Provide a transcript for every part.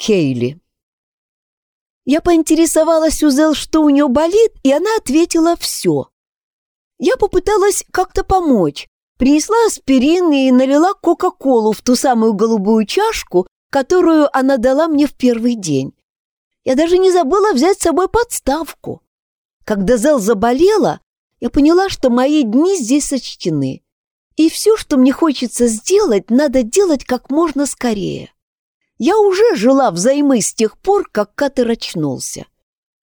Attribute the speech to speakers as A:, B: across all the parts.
A: Кейли. Я поинтересовалась у Зел, что у нее болит, и она ответила «все». Я попыталась как-то помочь, принесла аспирин и налила Кока-Колу в ту самую голубую чашку, которую она дала мне в первый день. Я даже не забыла взять с собой подставку. Когда Зел заболела, я поняла, что мои дни здесь сочтены. И все, что мне хочется сделать, надо делать как можно скорее. Я уже жила взаймы с тех пор, как Катер очнулся.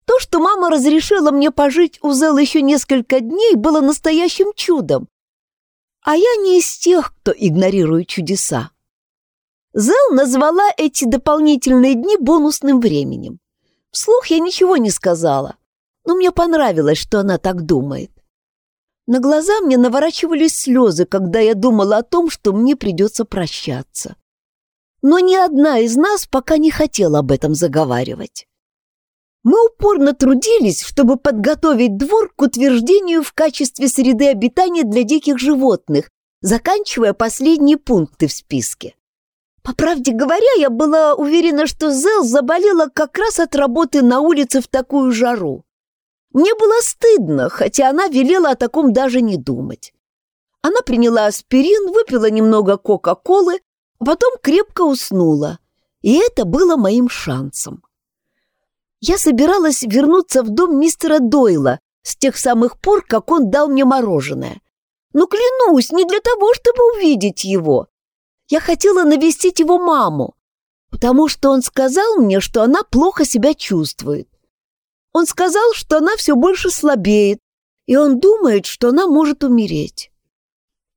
A: То, что мама разрешила мне пожить у Зел еще несколько дней, было настоящим чудом. А я не из тех, кто игнорирует чудеса. Зел назвала эти дополнительные дни бонусным временем. Вслух я ничего не сказала, но мне понравилось, что она так думает. На глаза мне наворачивались слезы, когда я думала о том, что мне придется прощаться но ни одна из нас пока не хотела об этом заговаривать. Мы упорно трудились, чтобы подготовить двор к утверждению в качестве среды обитания для диких животных, заканчивая последние пункты в списке. По правде говоря, я была уверена, что Зел заболела как раз от работы на улице в такую жару. Мне было стыдно, хотя она велела о таком даже не думать. Она приняла аспирин, выпила немного кока-колы а потом крепко уснула, и это было моим шансом. Я собиралась вернуться в дом мистера Дойла с тех самых пор, как он дал мне мороженое. Но клянусь, не для того, чтобы увидеть его. Я хотела навестить его маму, потому что он сказал мне, что она плохо себя чувствует. Он сказал, что она все больше слабеет, и он думает, что она может умереть.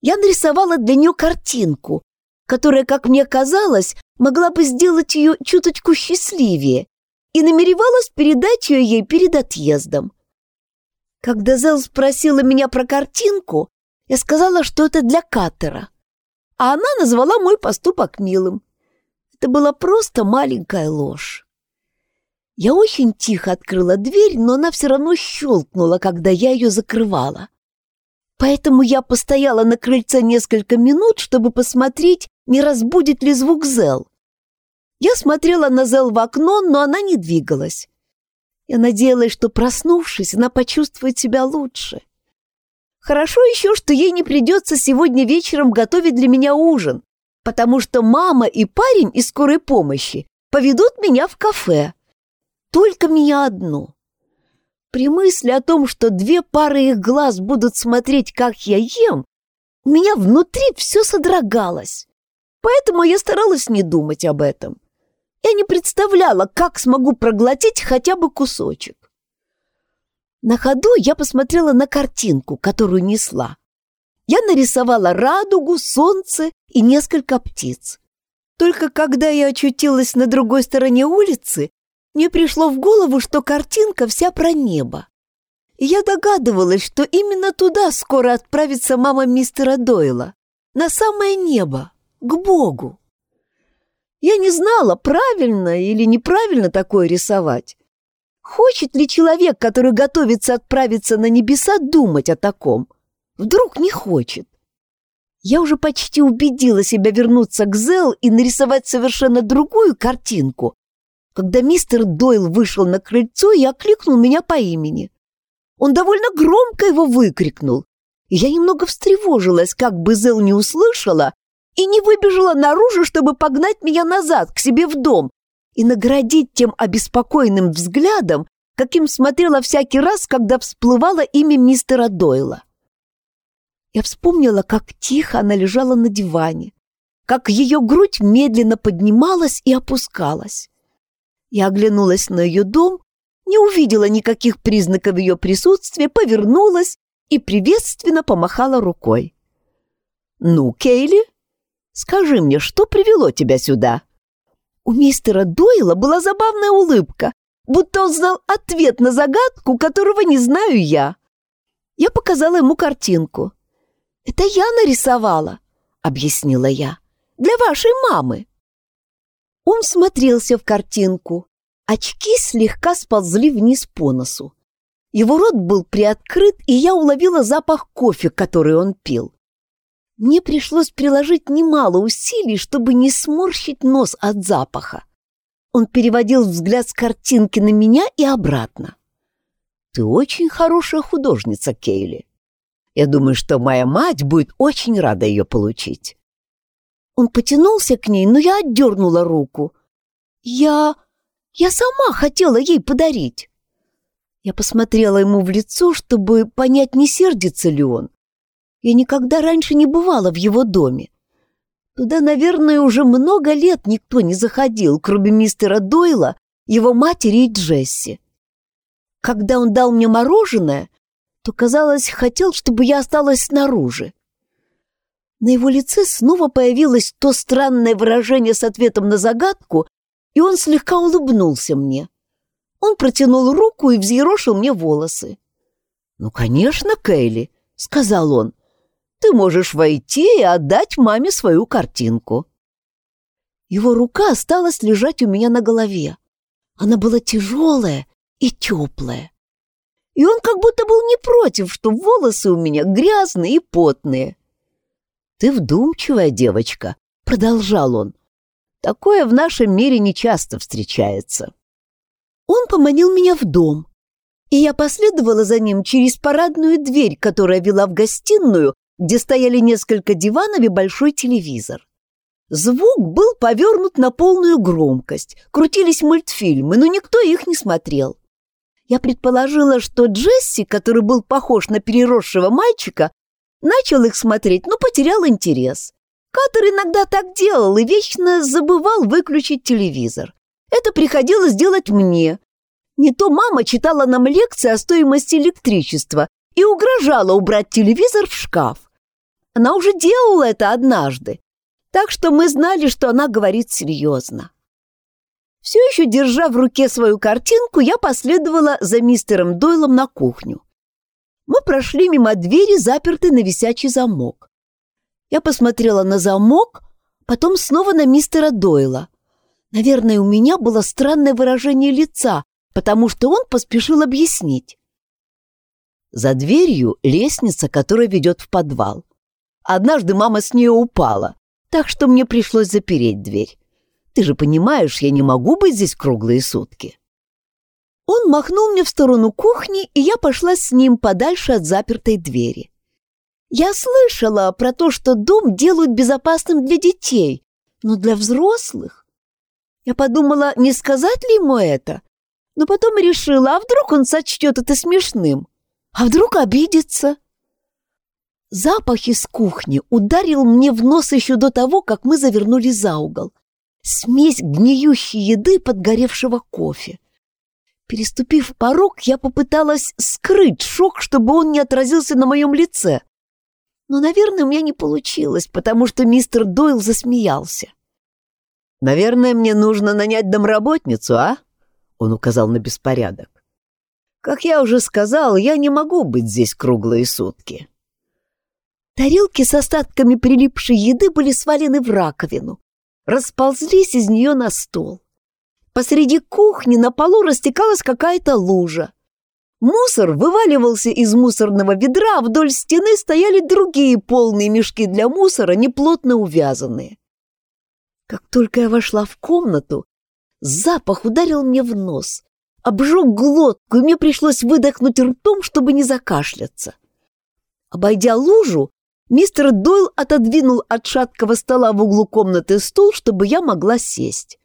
A: Я нарисовала для нее картинку, которая, как мне казалось, могла бы сделать ее чуточку счастливее, и намеревалась передать ее ей перед отъездом. Когда Зел спросила меня про картинку, я сказала, что это для Каттера, а она назвала мой поступок милым. Это была просто маленькая ложь. Я очень тихо открыла дверь, но она все равно щелкнула, когда я ее закрывала. Поэтому я постояла на крыльце несколько минут, чтобы посмотреть, не разбудит ли звук Зел. Я смотрела на Зел в окно, но она не двигалась. Я надеялась, что, проснувшись, она почувствует себя лучше. Хорошо еще, что ей не придется сегодня вечером готовить для меня ужин, потому что мама и парень из скорой помощи поведут меня в кафе. Только меня одну. При мысли о том, что две пары их глаз будут смотреть, как я ем, у меня внутри все содрогалось. Поэтому я старалась не думать об этом. Я не представляла, как смогу проглотить хотя бы кусочек. На ходу я посмотрела на картинку, которую несла. Я нарисовала радугу, солнце и несколько птиц. Только когда я очутилась на другой стороне улицы, мне пришло в голову, что картинка вся про небо. Я догадывалась, что именно туда скоро отправится мама мистера Дойла, на самое небо к Богу. Я не знала, правильно или неправильно такое рисовать. Хочет ли человек, который готовится отправиться на небеса, думать о таком? Вдруг не хочет? Я уже почти убедила себя вернуться к Зел и нарисовать совершенно другую картинку, когда мистер Дойл вышел на крыльцо и окликнул меня по имени. Он довольно громко его выкрикнул, я немного встревожилась, как бы Зел не услышала и не выбежала наружу, чтобы погнать меня назад, к себе в дом, и наградить тем обеспокоенным взглядом, каким смотрела всякий раз, когда всплывало имя мистера Дойла. Я вспомнила, как тихо она лежала на диване, как ее грудь медленно поднималась и опускалась. Я оглянулась на ее дом, не увидела никаких признаков ее присутствия, повернулась и приветственно помахала рукой. «Ну, Кейли, Скажи мне, что привело тебя сюда?» У мистера Дойла была забавная улыбка, будто он знал ответ на загадку, которого не знаю я. Я показала ему картинку. «Это я нарисовала», — объяснила я, — «для вашей мамы». Он смотрелся в картинку. Очки слегка сползли вниз по носу. Его рот был приоткрыт, и я уловила запах кофе, который он пил. Мне пришлось приложить немало усилий, чтобы не сморщить нос от запаха. Он переводил взгляд с картинки на меня и обратно. «Ты очень хорошая художница, Кейли. Я думаю, что моя мать будет очень рада ее получить». Он потянулся к ней, но я отдернула руку. «Я... я сама хотела ей подарить». Я посмотрела ему в лицо, чтобы понять, не сердится ли он. Я никогда раньше не бывала в его доме. Туда, наверное, уже много лет никто не заходил, кроме мистера Дойла, его матери и Джесси. Когда он дал мне мороженое, то, казалось, хотел, чтобы я осталась снаружи. На его лице снова появилось то странное выражение с ответом на загадку, и он слегка улыбнулся мне. Он протянул руку и взъерошил мне волосы. «Ну, конечно, Кейли», — сказал он, ты можешь войти и отдать маме свою картинку». Его рука осталась лежать у меня на голове. Она была тяжелая и теплая. И он как будто был не против, что волосы у меня грязные и потные. «Ты вдумчивая девочка», — продолжал он. «Такое в нашем мире нечасто встречается». Он поманил меня в дом, и я последовала за ним через парадную дверь, которая вела в гостиную, где стояли несколько диванов и большой телевизор. Звук был повернут на полную громкость, крутились мультфильмы, но никто их не смотрел. Я предположила, что Джесси, который был похож на переросшего мальчика, начал их смотреть, но потерял интерес. Катер иногда так делал и вечно забывал выключить телевизор. Это приходилось делать мне. Не то мама читала нам лекции о стоимости электричества и угрожала убрать телевизор в шкаф. Она уже делала это однажды, так что мы знали, что она говорит серьезно. Все еще держа в руке свою картинку, я последовала за мистером Дойлом на кухню. Мы прошли мимо двери, запертой на висячий замок. Я посмотрела на замок, потом снова на мистера Дойла. Наверное, у меня было странное выражение лица, потому что он поспешил объяснить. За дверью лестница, которая ведет в подвал. Однажды мама с нее упала, так что мне пришлось запереть дверь. Ты же понимаешь, я не могу быть здесь круглые сутки. Он махнул мне в сторону кухни, и я пошла с ним подальше от запертой двери. Я слышала про то, что дом делают безопасным для детей, но для взрослых. Я подумала, не сказать ли ему это, но потом решила, а вдруг он сочтет это смешным, а вдруг обидится. Запах из кухни ударил мне в нос еще до того, как мы завернули за угол. Смесь гниющей еды подгоревшего кофе. Переступив порог, я попыталась скрыть шок, чтобы он не отразился на моем лице. Но, наверное, у меня не получилось, потому что мистер Дойл засмеялся. «Наверное, мне нужно нанять домработницу, а?» Он указал на беспорядок. «Как я уже сказал, я не могу быть здесь круглые сутки. Тарелки с остатками прилипшей еды были свалены в раковину, расползлись из нее на стол. Посреди кухни на полу растекалась какая-то лужа. Мусор вываливался из мусорного ведра, а вдоль стены стояли другие полные мешки для мусора, неплотно увязанные. Как только я вошла в комнату, запах ударил мне в нос, обжег глотку, и мне пришлось выдохнуть ртом, чтобы не закашляться. Обойдя лужу, Мистер Дойл отодвинул от шаткого стола в углу комнаты стул, чтобы я могла сесть.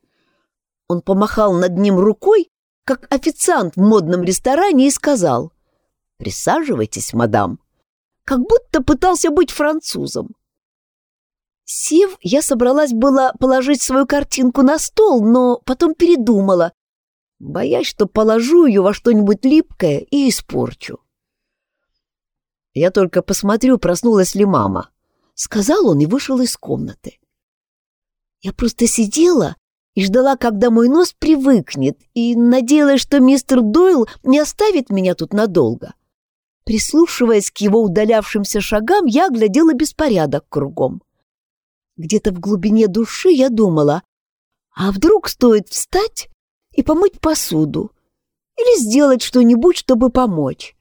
A: Он помахал над ним рукой, как официант в модном ресторане, и сказал «Присаживайтесь, мадам», как будто пытался быть французом. Сев, я собралась было положить свою картинку на стол, но потом передумала, боясь, что положу ее во что-нибудь липкое и испорчу. Я только посмотрю, проснулась ли мама. Сказал он и вышел из комнаты. Я просто сидела и ждала, когда мой нос привыкнет, и надеялась, что мистер Дойл не оставит меня тут надолго. Прислушиваясь к его удалявшимся шагам, я глядела беспорядок кругом. Где-то в глубине души я думала, а вдруг стоит встать и помыть посуду или сделать что-нибудь, чтобы помочь.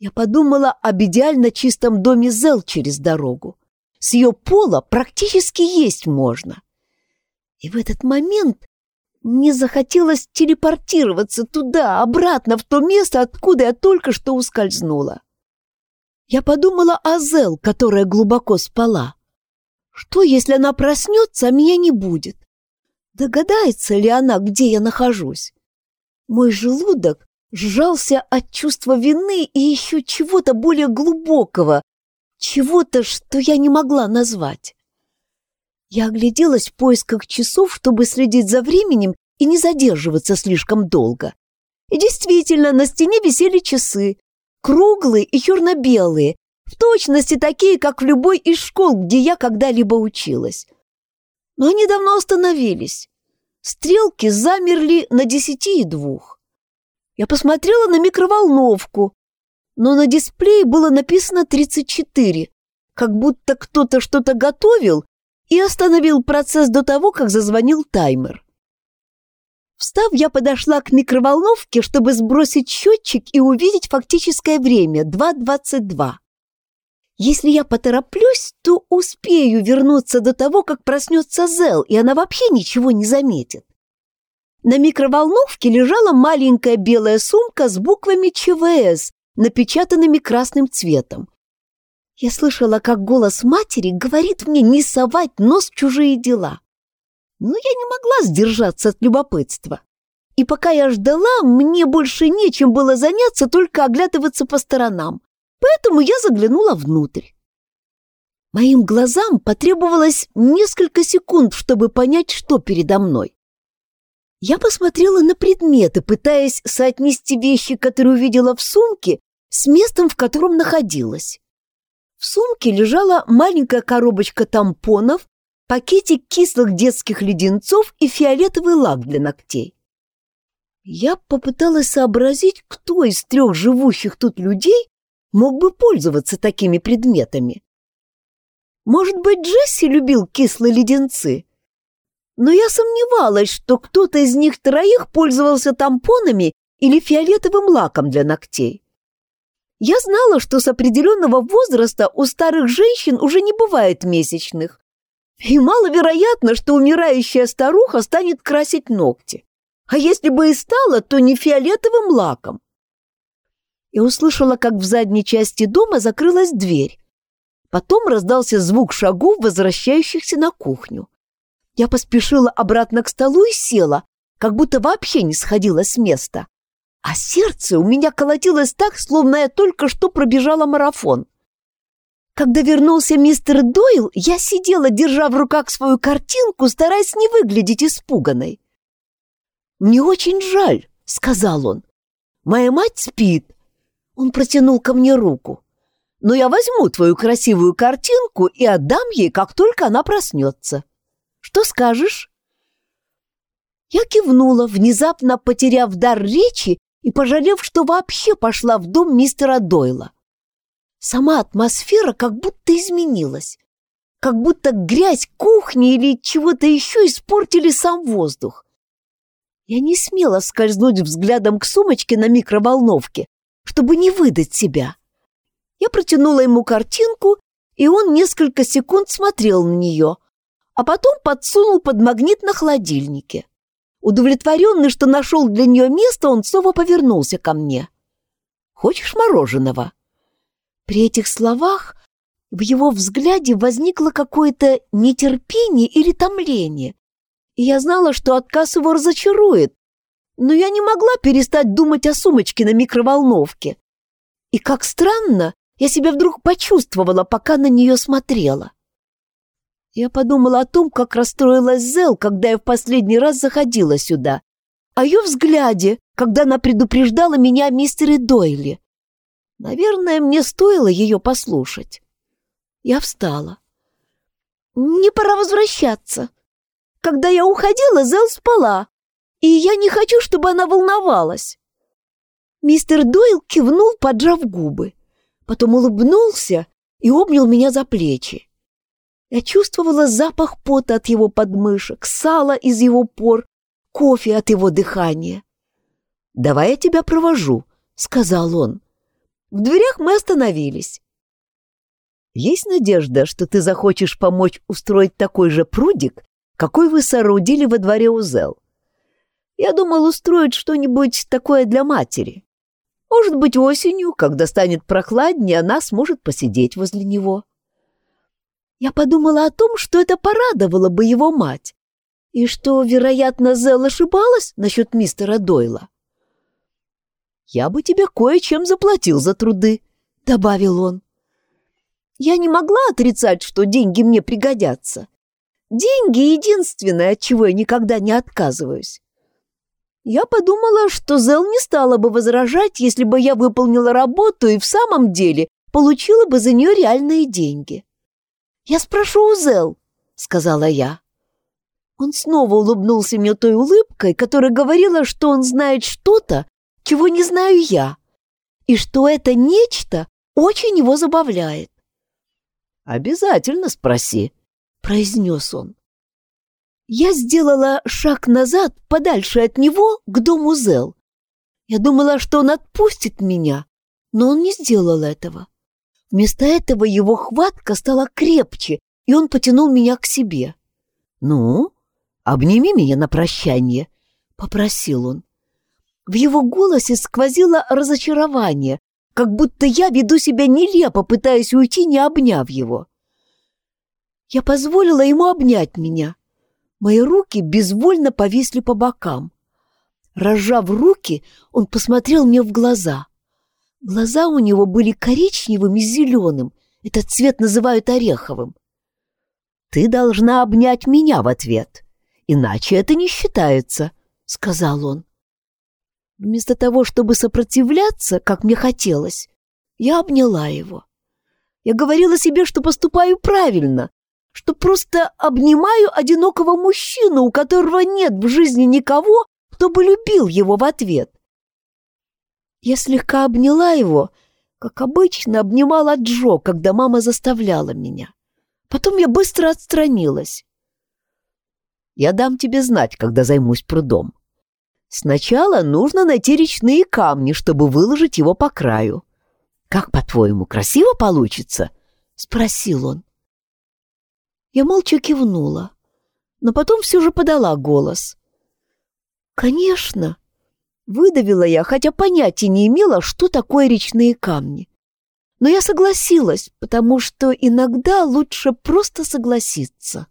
A: Я подумала об идеально чистом доме Зел через дорогу. С ее пола практически есть можно. И в этот момент Мне захотелось телепортироваться туда, обратно, в то место, откуда я только что ускользнула. Я подумала о Зел, которая глубоко спала. Что, если она проснется, а меня не будет? Догадается ли она, где я нахожусь? Мой желудок сжался от чувства вины и еще чего-то более глубокого, чего-то, что я не могла назвать. Я огляделась в поисках часов, чтобы следить за временем и не задерживаться слишком долго. И действительно, на стене висели часы, круглые и черно-белые, в точности такие, как в любой из школ, где я когда-либо училась. Но они давно остановились. Стрелки замерли на десяти и двух. Я посмотрела на микроволновку, но на дисплее было написано 34, как будто кто-то что-то готовил и остановил процесс до того, как зазвонил таймер. Встав, я подошла к микроволновке, чтобы сбросить счетчик и увидеть фактическое время — 2.22. Если я потороплюсь, то успею вернуться до того, как проснется Зел, и она вообще ничего не заметит. На микроволновке лежала маленькая белая сумка с буквами ЧВС, напечатанными красным цветом. Я слышала, как голос матери говорит мне не совать нос в чужие дела. Но я не могла сдержаться от любопытства. И пока я ждала, мне больше нечем было заняться, только оглядываться по сторонам. Поэтому я заглянула внутрь. Моим глазам потребовалось несколько секунд, чтобы понять, что передо мной. Я посмотрела на предметы, пытаясь соотнести вещи, которые увидела в сумке, с местом, в котором находилась. В сумке лежала маленькая коробочка тампонов, пакетик кислых детских леденцов и фиолетовый лак для ногтей. Я попыталась сообразить, кто из трех живущих тут людей мог бы пользоваться такими предметами. Может быть, Джесси любил кислые леденцы? Но я сомневалась, что кто-то из них троих пользовался тампонами или фиолетовым лаком для ногтей. Я знала, что с определенного возраста у старых женщин уже не бывает месячных. И маловероятно, что умирающая старуха станет красить ногти. А если бы и стала, то не фиолетовым лаком. Я услышала, как в задней части дома закрылась дверь. Потом раздался звук шагов, возвращающихся на кухню. Я поспешила обратно к столу и села, как будто вообще не сходила с места а сердце у меня колотилось так, словно я только что пробежала марафон. Когда вернулся мистер Дойл, я сидела, держа в руках свою картинку, стараясь не выглядеть испуганной. «Мне очень жаль», — сказал он. «Моя мать спит». Он протянул ко мне руку. «Но я возьму твою красивую картинку и отдам ей, как только она проснется. Что скажешь?» Я кивнула, внезапно потеряв дар речи и пожалев, что вообще пошла в дом мистера Дойла. Сама атмосфера как будто изменилась, как будто грязь кухни или чего-то еще испортили сам воздух. Я не смела скользнуть взглядом к сумочке на микроволновке, чтобы не выдать себя. Я протянула ему картинку, и он несколько секунд смотрел на нее, а потом подсунул под магнит на холодильнике. Удовлетворенный, что нашел для нее место, он снова повернулся ко мне. «Хочешь мороженого?» При этих словах в его взгляде возникло какое-то нетерпение или томление, и я знала, что отказ его разочарует, но я не могла перестать думать о сумочке на микроволновке. И как странно, я себя вдруг почувствовала, пока на нее смотрела. Я подумала о том, как расстроилась Зел, когда я в последний раз заходила сюда, о ее взгляде, когда она предупреждала меня о мистере Дойле. Наверное, мне стоило ее послушать. Я встала. «Мне пора возвращаться. Когда я уходила, Зел спала, и я не хочу, чтобы она волновалась». Мистер Дойл кивнул, поджав губы. Потом улыбнулся и обнял меня за плечи. Я чувствовала запах пота от его подмышек, сала из его пор, кофе от его дыхания. «Давай я тебя провожу», — сказал он. В дверях мы остановились. «Есть надежда, что ты захочешь помочь устроить такой же прудик, какой вы соорудили во дворе Узел? Я думал устроить что-нибудь такое для матери. Может быть, осенью, когда станет прохладнее, она сможет посидеть возле него. Я подумала о том, что это порадовало бы его мать, и что, вероятно, Зел ошибалась насчет мистера Дойла. «Я бы тебе кое-чем заплатил за труды», — добавил он. Я не могла отрицать, что деньги мне пригодятся. Деньги — единственное, от чего я никогда не отказываюсь. Я подумала, что Зел не стала бы возражать, если бы я выполнила работу и в самом деле получила бы за нее реальные деньги. «Я спрошу у Зел», — сказала я. Он снова улыбнулся мне той улыбкой, которая говорила, что он знает что-то, чего не знаю я, и что это нечто очень его забавляет.
B: «Обязательно спроси», — произнес он.
A: Я сделала шаг назад, подальше от него, к дому Зел. Я думала, что он отпустит меня, но он не сделал этого. Вместо этого его хватка стала крепче, и он потянул меня к себе.
B: «Ну, обними меня на прощание», —
A: попросил он. В его голосе сквозило разочарование, как будто я веду себя нелепо, пытаясь уйти, не обняв его. Я позволила ему обнять меня. Мои руки безвольно повисли по бокам. Разжав руки, он посмотрел мне в глаза. Глаза у него были коричневым и зеленым. Этот цвет называют ореховым.
B: «Ты должна обнять меня в ответ, иначе это не считается», — сказал он.
A: Вместо того, чтобы сопротивляться, как мне хотелось, я обняла его. Я говорила себе, что поступаю правильно, что просто обнимаю одинокого мужчину, у которого нет в жизни никого, кто бы любил его в ответ. Я слегка обняла его, как обычно обнимала Джо, когда мама заставляла меня. Потом я быстро отстранилась.
B: «Я дам тебе знать, когда займусь прудом. Сначала нужно найти речные камни, чтобы выложить его по краю. Как, по-твоему, красиво получится?» — спросил он.
A: Я молча кивнула, но потом все же подала голос. «Конечно!» — выдавила я, хотя понятия не имела, что такое речные камни. Но я согласилась, потому что иногда лучше просто согласиться.